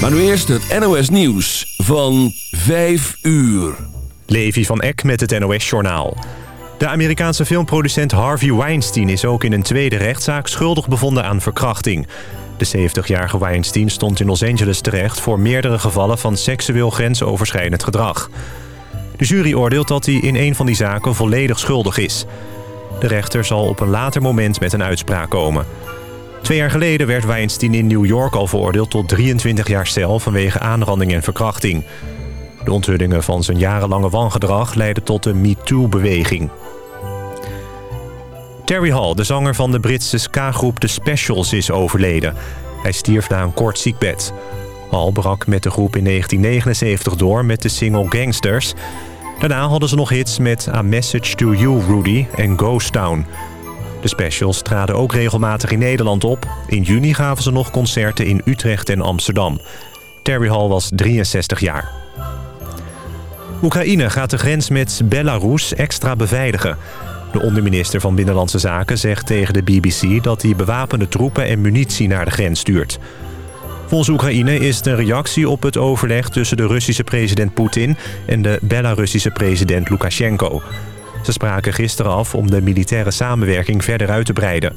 Maar nu eerst het NOS Nieuws van 5 uur. Levi van Eck met het NOS Journaal. De Amerikaanse filmproducent Harvey Weinstein is ook in een tweede rechtszaak schuldig bevonden aan verkrachting. De 70-jarige Weinstein stond in Los Angeles terecht voor meerdere gevallen van seksueel grensoverschrijdend gedrag. De jury oordeelt dat hij in een van die zaken volledig schuldig is. De rechter zal op een later moment met een uitspraak komen. Twee jaar geleden werd Weinstein in New York al veroordeeld tot 23 jaar cel vanwege aanranding en verkrachting. De onthullingen van zijn jarenlange wangedrag leidden tot de MeToo-beweging. Terry Hall, de zanger van de Britse ska-groep The Specials, is overleden. Hij stierf na een kort ziekbed. Hall brak met de groep in 1979 door met de single Gangsters. Daarna hadden ze nog hits met A Message to You, Rudy en Ghost Town. De Specials traden ook regelmatig in Nederland op. In juni gaven ze nog concerten in Utrecht en Amsterdam. Terry Hall was 63 jaar. Oekraïne gaat de grens met Belarus extra beveiligen. De onderminister van Binnenlandse Zaken zegt tegen de BBC... dat hij bewapende troepen en munitie naar de grens stuurt. Volgens Oekraïne is het een reactie op het overleg... tussen de Russische president Poetin en de Belarussische president Lukashenko. Ze spraken gisteren af om de militaire samenwerking verder uit te breiden.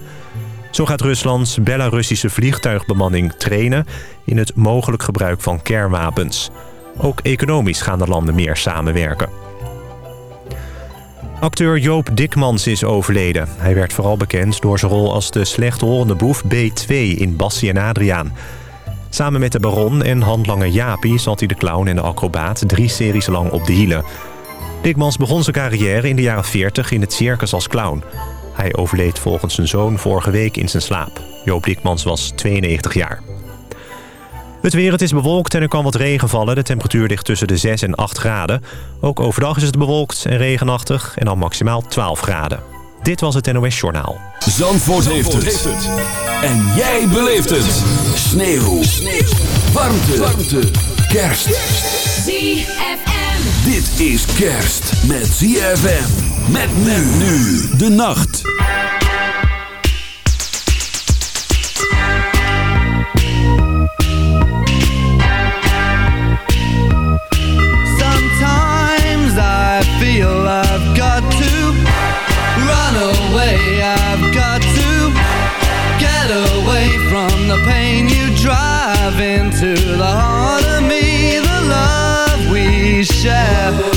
Zo gaat Ruslands Belarussische vliegtuigbemanning trainen... in het mogelijk gebruik van kernwapens. Ook economisch gaan de landen meer samenwerken. Acteur Joop Dikmans is overleden. Hij werd vooral bekend door zijn rol als de slechthorende boef B2 in Bassie en Adriaan. Samen met de baron en handlanger Jaapie zat hij de clown en de acrobaat drie series lang op de hielen. Dikmans begon zijn carrière in de jaren 40 in het circus als clown. Hij overleed volgens zijn zoon vorige week in zijn slaap. Joop Dikmans was 92 jaar. Het weer, het is bewolkt en er kan wat regen vallen. De temperatuur ligt tussen de 6 en 8 graden. Ook overdag is het bewolkt en regenachtig en dan maximaal 12 graden. Dit was het NOS Journaal. Zandvoort, heeft, het. En jij beleeft het. Sneeuw. Sneeuw. Warmte. Warmte. Kerst. ZFM. Dit is kerst met ZFM. Met men nu de nacht. Sometimes I feel I've got to run away. I've got to get away from the pain you drive into the heart love we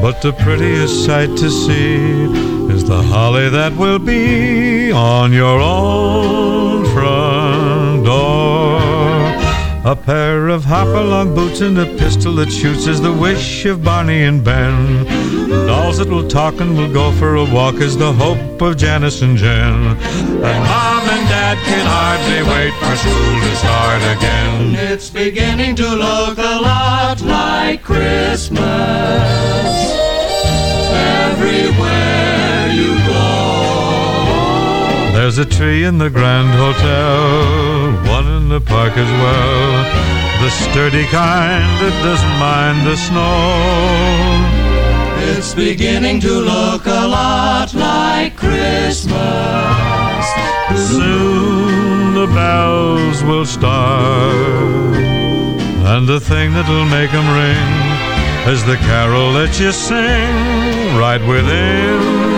But the prettiest sight to see is the holly that will be on your own front door. A pair of hopalong boots and a pistol that shoots is the wish of Barney and Ben. Dolls that will talk and will go for a walk is the hope of Janice and Jen. And Mom and Dad can hardly wait for school to start again. It's beginning to look a lot like Christmas everywhere you go. There's a tree in the Grand Hotel, one in the park as well. The sturdy kind that doesn't mind the snow. It's beginning to look a lot like Christmas. Soon the bells will start, and the thing that'll make them ring is the carol that you sing right within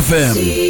ZFM.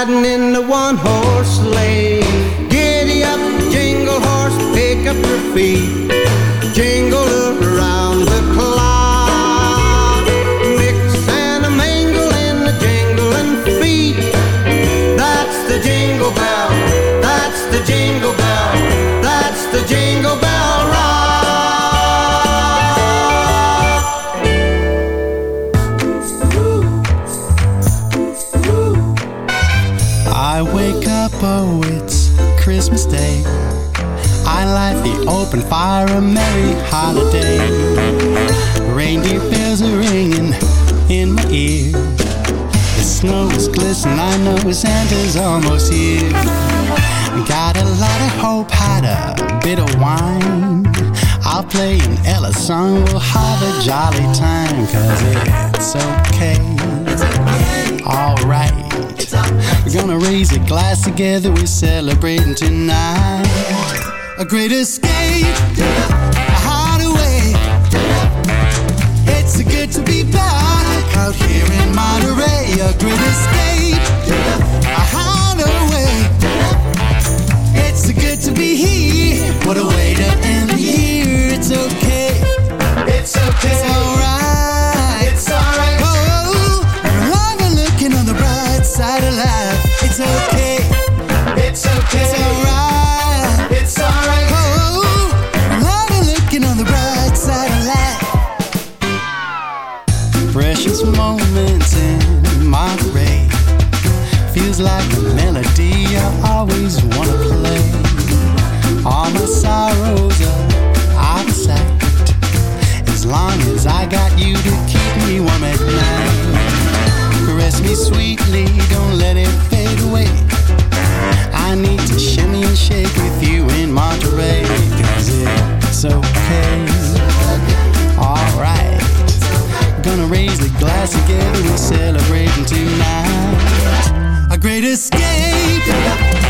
Go gliding in the one horse sleigh. Giddy up, jingle horse, pick up your feet. Jingle around open fire, a merry holiday. Reindeer bells are ringing in my ear. The snow is glistening, I know Santa's almost here. We got a lot of hope, had a bit of wine. I'll play an Ella song, we'll have a jolly time, cause it's okay. Alright. We're gonna raise a glass together, we're celebrating tonight. A great escape, out here in Monterey. A great escape, a hideaway. It's so good to be here. What a way to end the year. It's okay. Precious moments in Monterey. Feels like a melody I always wanna play. All my sorrows are out of sight. As long as I got you to keep me warm at night. Caress me sweetly, don't let it fade away. I need to shimmy and shake with you in Monterey. Cause it's okay. Alright. Gonna raise the glass together, we're celebrating tonight. A great escape,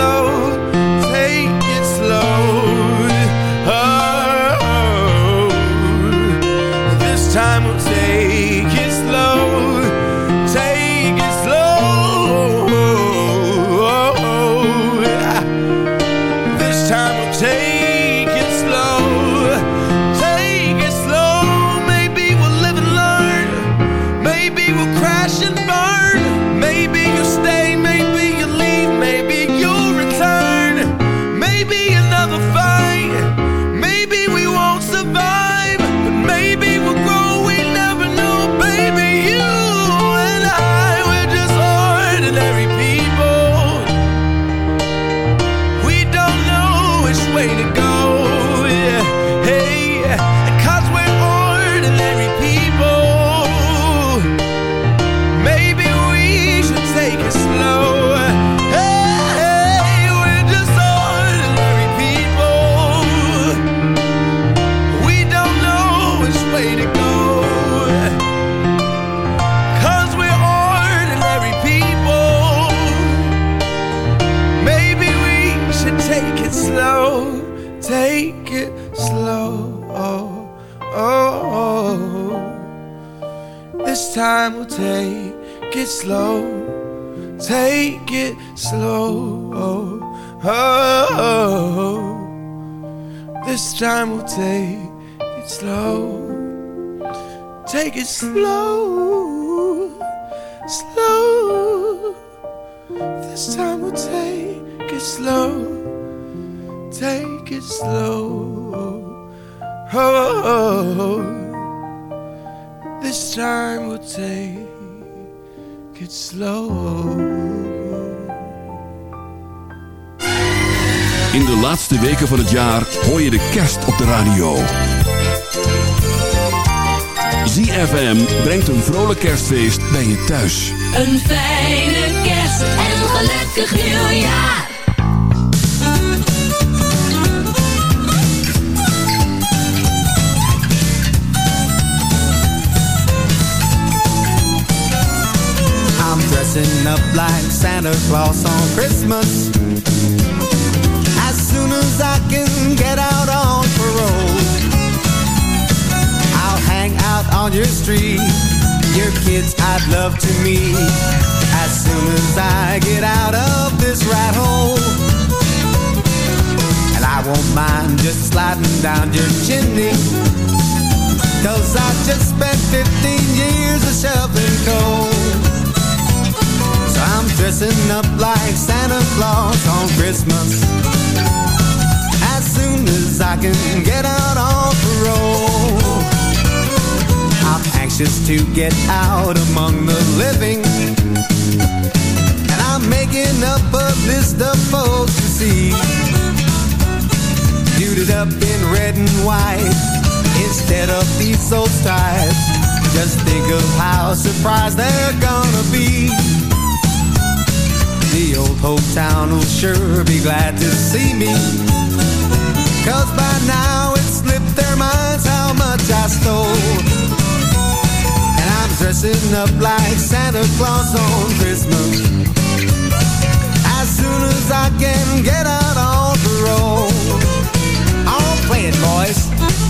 Slow. Slow. Slow. This time we'll take it slow. Take it slow. Oh. This time we'll take it slow. In de laatste weken van het jaar hoor je de kerst op de radio. ZFM brengt een vrolijk kerstfeest bij je thuis. Een fijne kerst en een gelukkig nieuwjaar. I'm dressing up like Santa Claus on Christmas. As soon as I can get out on on your street. Your kids I'd love to meet. As soon as I get out of this rat hole, and I won't mind just sliding down your chimney. Cause I just spent 15 years of shoveling coal. So I'm dressing up like Santa Claus on Christmas. As soon as I can get out on parole. Anxious to get out among the living. And I'm making up a list of folks to see. Suited up in red and white instead of these old styles. Just think of how surprised they're gonna be. The old hometown will sure be glad to see me. Cause by now it slipped their minds how much I stole. Dressing up like Santa Claus on Christmas. As soon as I can get out on the road. I'll play it, boys.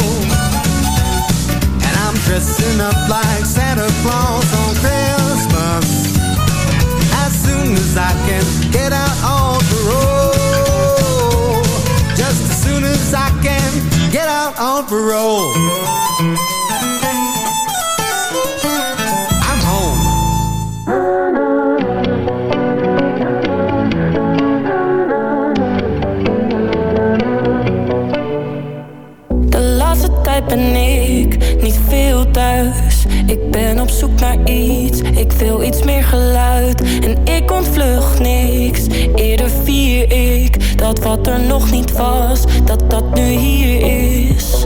Dressing up like Santa Claus on Christmas. As soon as I can get out on parole. Just as soon as I can get out on parole. Ben op zoek naar iets, ik wil iets meer geluid. En ik ontvlucht niks, eerder vier ik dat wat er nog niet was, dat dat nu hier is.